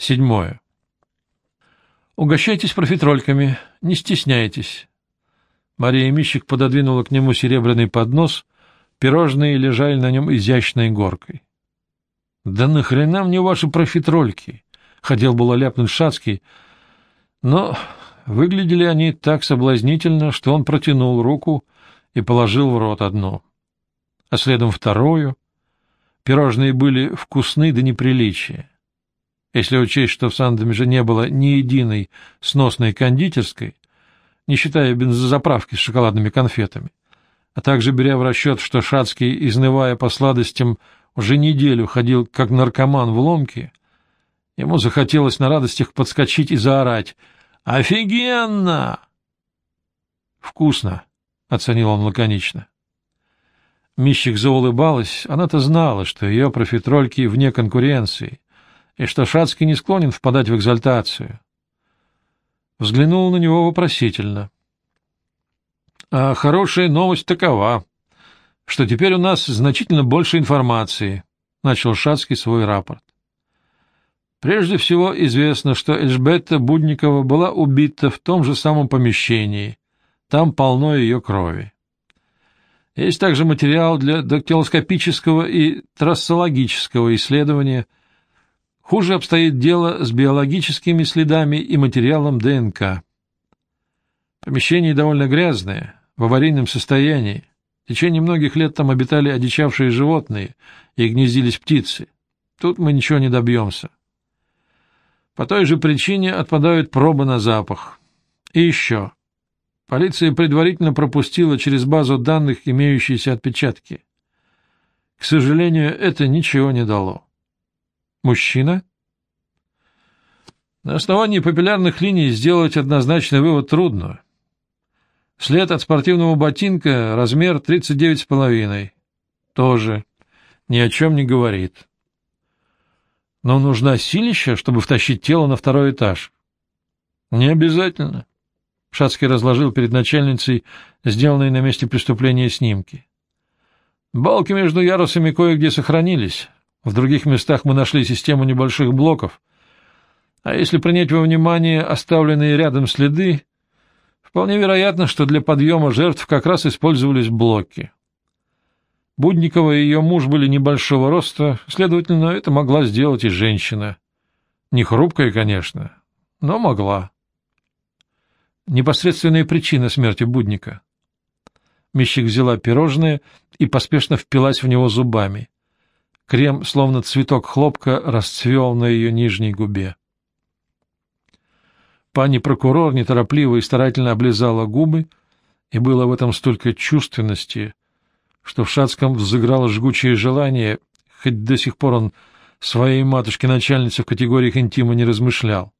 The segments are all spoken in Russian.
Седьмое. Угощайтесь профитрольками, не стесняйтесь. Мария Мищик пододвинула к нему серебряный поднос, пирожные лежали на нем изящной горкой. — Да нахрена мне ваши профитрольки? — хотел было ляпнуть Шацкий, но выглядели они так соблазнительно, что он протянул руку и положил в рот одну, а следом вторую. Пирожные были вкусны до неприличия. Если учесть, что в Сандомеже не было ни единой сносной кондитерской, не считая бензозаправки с шоколадными конфетами, а также беря в расчет, что Шацкий, изнывая по сладостям, уже неделю ходил как наркоман в ломке, ему захотелось на радостях подскочить и заорать «Офигенно!» «Вкусно!» — оценил он лаконично. Мищик заулыбалась, она-то знала, что ее профитрольки вне конкуренции, и что Шацкий не склонен впадать в экзальтацию взглянул на него вопросительно. — А хорошая новость такова, что теперь у нас значительно больше информации, — начал Шацкий свой рапорт. Прежде всего известно, что Эльжбетта Будникова была убита в том же самом помещении. Там полно ее крови. Есть также материал для дактилоскопического и трассологического исследования — Хуже обстоит дело с биологическими следами и материалом ДНК. Помещение довольно грязное, в аварийном состоянии. В течение многих лет там обитали одичавшие животные и гнездились птицы. Тут мы ничего не добьемся. По той же причине отпадают пробы на запах. И еще. Полиция предварительно пропустила через базу данных имеющиеся отпечатки. К сожалению, это ничего не дало. Мужчина? На основании популярных линий сделать однозначный вывод трудно. След от спортивного ботинка, размер 39,5. Тоже ни о чем не говорит. Но нужна силища, чтобы втащить тело на второй этаж. Не обязательно. Шацкий разложил перед начальницей сделанные на месте преступления снимки. Балки между ярусами кое-где сохранились, в других местах мы нашли систему небольших блоков, а если принять во внимание оставленные рядом следы, вполне вероятно, что для подъема жертв как раз использовались блоки. Будникова и ее муж были небольшого роста, следовательно, это могла сделать и женщина. Не хрупкая, конечно, но могла. Непосредственная причина смерти Будника. Мещик взяла пирожное и поспешно впилась в него зубами. Крем, словно цветок хлопка, расцвел на ее нижней губе. Пани прокурор неторопливо и старательно облизала губы, и было в этом столько чувственности, что в Шацком взыграло жгучее желание, хоть до сих пор он своей матушке-начальнице в категориях интима не размышлял.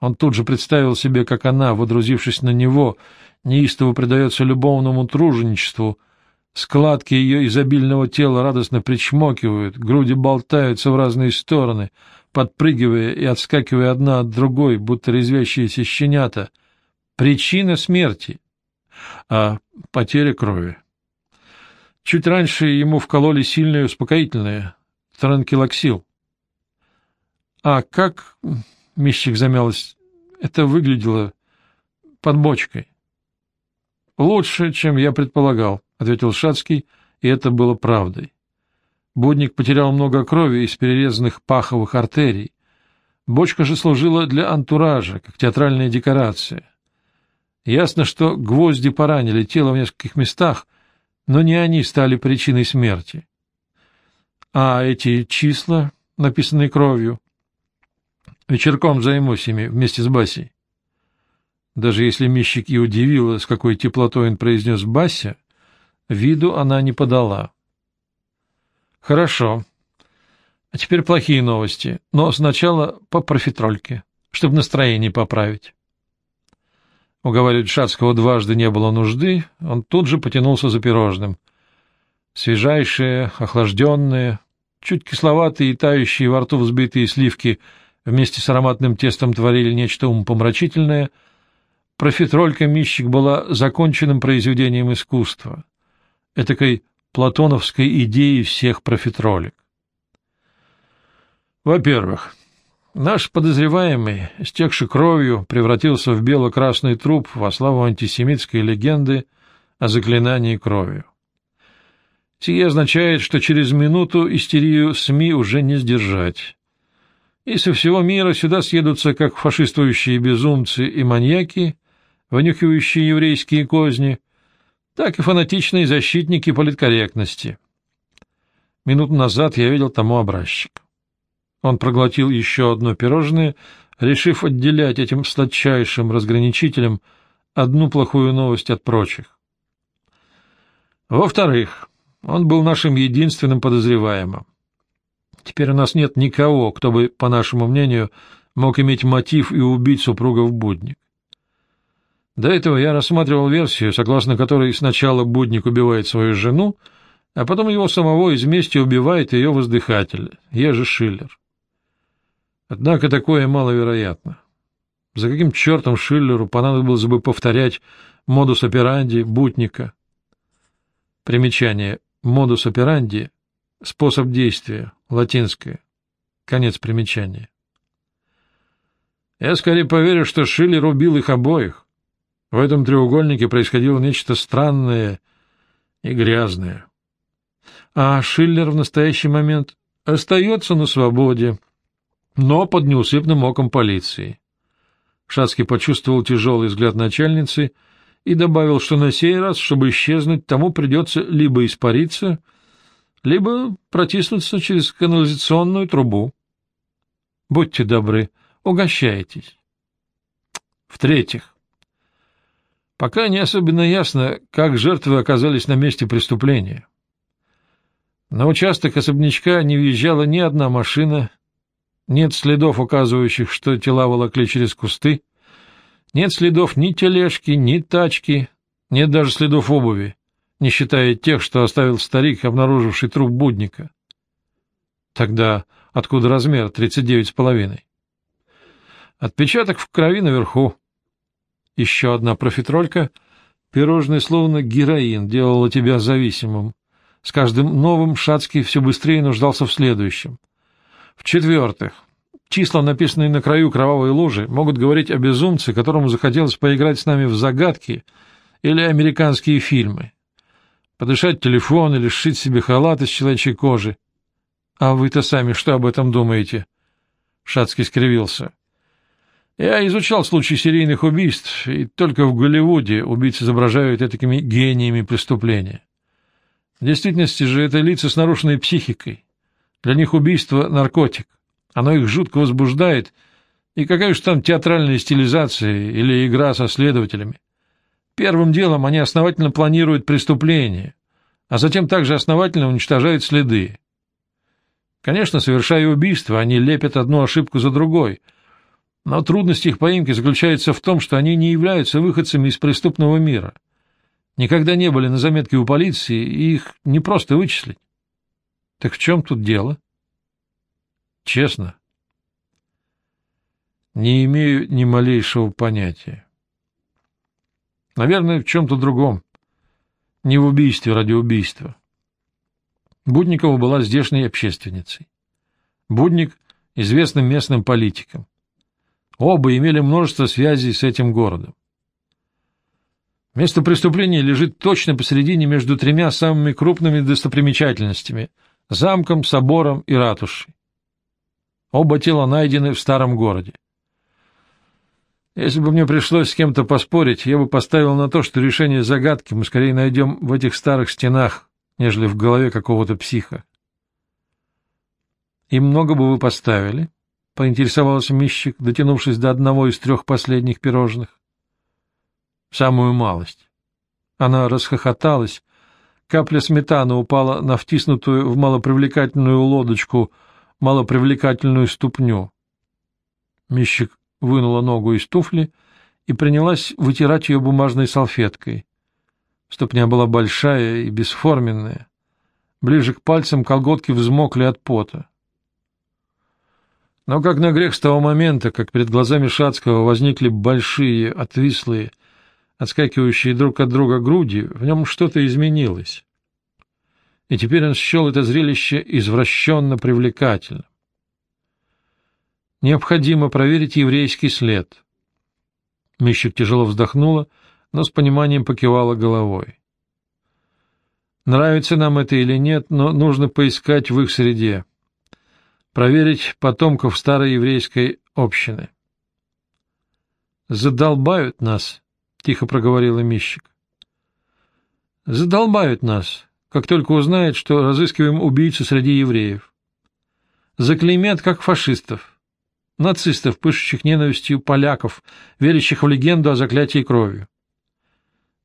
Он тут же представил себе, как она, водрузившись на него, неистово предается любовному труженичеству — Складки ее изобильного тела радостно причмокивают, груди болтаются в разные стороны, подпрыгивая и отскакивая одна от другой, будто резвящиеся щенята. Причина смерти, а потеря крови. Чуть раньше ему вкололи сильное успокоительное, транкилоксил. А как, — Мищик замялась, — это выглядело под бочкой? Лучше, чем я предполагал ответил Шацкий, и это было правдой. Будник потерял много крови из перерезанных паховых артерий. Бочка же служила для антуража, как театральная декорация. Ясно, что гвозди поранили тело в нескольких местах, но не они стали причиной смерти. А эти числа, написанные кровью, вечерком займусь ими вместе с Басей. Даже если Мищик и удивила, с какой теплотой он произнес Бася, Виду она не подала. Хорошо. А теперь плохие новости, но сначала по профитрольке, чтобы настроение поправить. Уговаривать Шацкого дважды не было нужды, он тут же потянулся за пирожным. Свежайшие, охлажденные, чуть кисловатые и тающие во рту взбитые сливки вместе с ароматным тестом творили нечто умопомрачительное. Профитролька Мищик была законченным произведением искусства этакой платоновской идеи всех профитролек. Во-первых, Наш подозреваемый, стекший кровью, превратился в бело-красный труп во славу антисемитской легенды о заклинании кровью. Сие означает, что через минуту истерию СМИ уже не сдержать. И со всего мира сюда съедутся как фашистующие безумцы и маньяки, вынюхивающие еврейские козни, так и фанатичные защитники политкорректности. Минуту назад я видел тому образчик. Он проглотил еще одно пирожное, решив отделять этим сладчайшим разграничителем одну плохую новость от прочих. Во-вторых, он был нашим единственным подозреваемым. Теперь у нас нет никого, кто бы, по нашему мнению, мог иметь мотив и убить супруга в будник. До этого я рассматривал версию, согласно которой сначала будник убивает свою жену, а потом его самого из мести убивает ее воздыхатель, Ежи Шиллер. Однако такое маловероятно. За каким чертом Шиллеру понадобилось бы повторять модус операнди Бутника? Примечание. Модус операнди — способ действия, латинское. Конец примечания. Я скорее поверю, что Шиллер убил их обоих. В этом треугольнике происходило нечто странное и грязное. А Шиллер в настоящий момент остается на свободе, — но под неусыпным оком полиции. Шацкий почувствовал тяжелый взгляд начальницы и добавил, что на сей раз, чтобы исчезнуть, тому придется либо испариться, либо протиснуться через канализационную трубу. Будьте добры, угощайтесь. В-третьих, пока не особенно ясно, как жертвы оказались на месте преступления. На участок особнячка не въезжала ни одна машина, нет следов, указывающих, что тела волокли через кусты. Нет следов ни тележки, ни тачки, нет даже следов обуви, не считая тех, что оставил старик, обнаруживший труп будника. Тогда откуда размер 39,5? Отпечаток в крови наверху. Еще одна профитролька. Пирожное, словно героин, делало тебя зависимым. С каждым новым Шацкий все быстрее нуждался в следующем — в-четвертых, числа, написанные на краю кровавой лужи, могут говорить о безумце, которому захотелось поиграть с нами в загадки или американские фильмы. Подышать телефон или сшить себе халат из человечьей кожи. А вы-то сами что об этом думаете? Шацкий скривился. Я изучал случаи серийных убийств, и только в Голливуде убийцы изображают такими гениями преступления. В действительности же это лица с нарушенной психикой, для них убийство — наркотик. Оно их жутко возбуждает. И какая уж там театральная стилизация или игра со следователями. Первым делом они основательно планируют преступление, а затем также основательно уничтожают следы. Конечно, совершая убийство, они лепят одну ошибку за другой, но трудность их поимки заключается в том, что они не являются выходцами из преступного мира. Никогда не были на заметке у полиции, и их не просто вычислить. Так в чем тут дело? Честно. Не имею ни малейшего понятия. Наверное, в чем-то другом. Не в убийстве ради убийства. Будникова была здешней общественницей. Будник — известным местным политиком. Оба имели множество связей с этим городом. Место преступления лежит точно посередине между тремя самыми крупными достопримечательностями — замком, собором и ратушей. Оба тела найдены в старом городе. Если бы мне пришлось с кем-то поспорить, я бы поставил на то, что решение загадки мы скорее найдем в этих старых стенах, нежели в голове какого-то психа. — И много бы вы поставили? — поинтересовался Мищик, дотянувшись до одного из трех последних пирожных. — Самую малость. Она расхохоталась, Капля сметаны упала на втиснутую в малопривлекательную лодочку малопривлекательную ступню. Мищик вынула ногу из туфли и принялась вытирать ее бумажной салфеткой. Ступня была большая и бесформенная. Ближе к пальцам колготки взмокли от пота. Но как на грех с того момента, как перед глазами Шацкого возникли большие, отвислые, отскакивающие друг от друга груди, в нем что-то изменилось. И теперь он счел это зрелище извращенно привлекательным. Необходимо проверить еврейский след. Мищик тяжело вздохнула, но с пониманием покивала головой. Нравится нам это или нет, но нужно поискать в их среде. Проверить потомков старой еврейской общины. «Задолбают нас», — тихо проговорила Мищик. «Задолбают нас, как только узнают, что разыскиваем убийцу среди евреев. Заклеймят, как фашистов, нацистов, пышущих ненавистью поляков, верящих в легенду о заклятии кровью.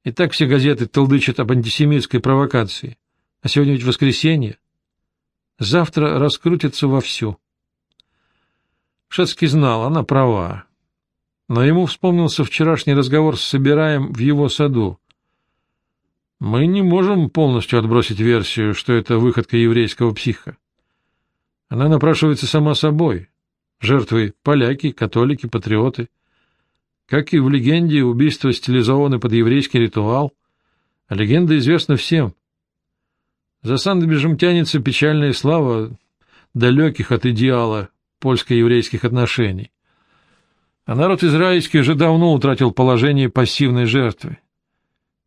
И так все газеты толдычат об антисемитской провокации. А сегодня ведь воскресенье. Завтра раскрутится вовсю. Шацкий знал, она права. Но ему вспомнился вчерашний разговор с Собираем в его саду. Мы не можем полностью отбросить версию, что это выходка еврейского психа. Она напрашивается сама собой. Жертвы — поляки, католики, патриоты. Как и в легенде, убийство стилизовано под еврейский ритуал, а легенда известна всем. За Сандбежем тянется печальная слава далеких от идеала польско-еврейских отношений. А народ израильский уже давно утратил положение пассивной жертвы.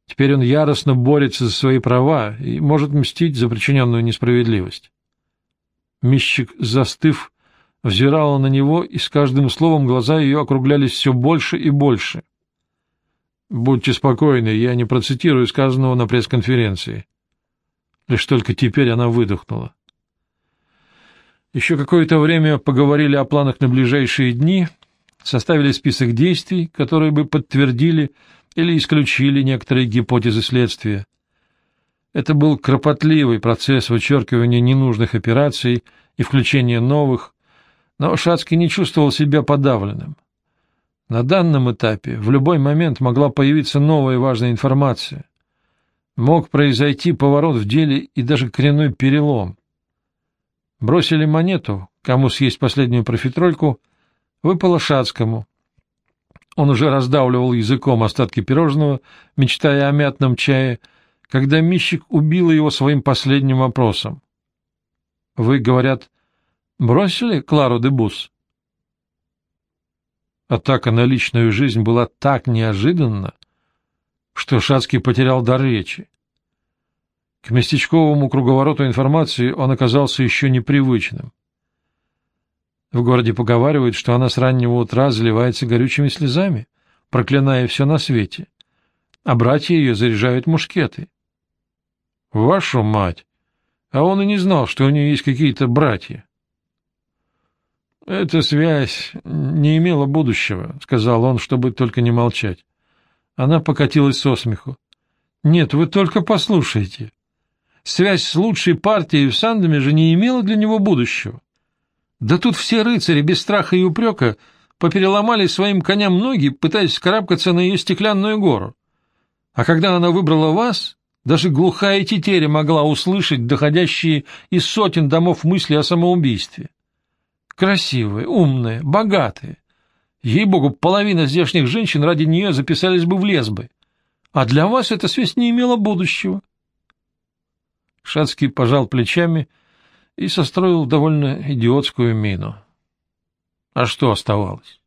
Теперь он яростно борется за свои права и может мстить за причиненную несправедливость. Мищик, застыв, взирала на него, и с каждым словом глаза ее округлялись все больше и больше. «Будьте спокойны, я не процитирую сказанного на пресс-конференции». Лишь только теперь она выдохнула. Еще какое-то время поговорили о планах на ближайшие дни, составили список действий, которые бы подтвердили или исключили некоторые гипотезы следствия. Это был кропотливый процесс вычеркивания ненужных операций и включения новых, но Шацкий не чувствовал себя подавленным. На данном этапе в любой момент могла появиться новая важная информация. Мог произойти поворот в деле и даже коренной перелом. Бросили монету, кому съесть последнюю профитрольку, выпало Шацкому. Он уже раздавливал языком остатки пирожного, мечтая о мятном чае, когда Мищик убил его своим последним вопросом. — Вы, говорят, Бросили Клару де Бус? Атака на личную жизнь была так неожиданна, что Шацкий потерял дар речи. К местечковому круговороту информации он оказался еще непривычным. В городе поговаривают, что она с раннего утра заливается горючими слезами, проклиная все на свете, а братья ее заряжают мушкеты. Вашу мать! А он и не знал, что у нее есть какие-то братья. «Эта связь не имела будущего», — сказал он, чтобы только не молчать. Она покатилась со смеху. «Нет, вы только послушайте. Связь с лучшей партией в Сандами же не имела для него будущего. Да тут все рыцари без страха и упрека попереломали своим коням ноги, пытаясь скарабкаться на ее стеклянную гору. А когда она выбрала вас, даже глухая тетеря могла услышать доходящие из сотен домов мысли о самоубийстве красивые, умные, богатые. Ей-богу, половина здешних женщин ради нее записались бы в лесбы. А для вас эта связь не имела будущего. Шацкий пожал плечами и состроил довольно идиотскую мину. А что оставалось?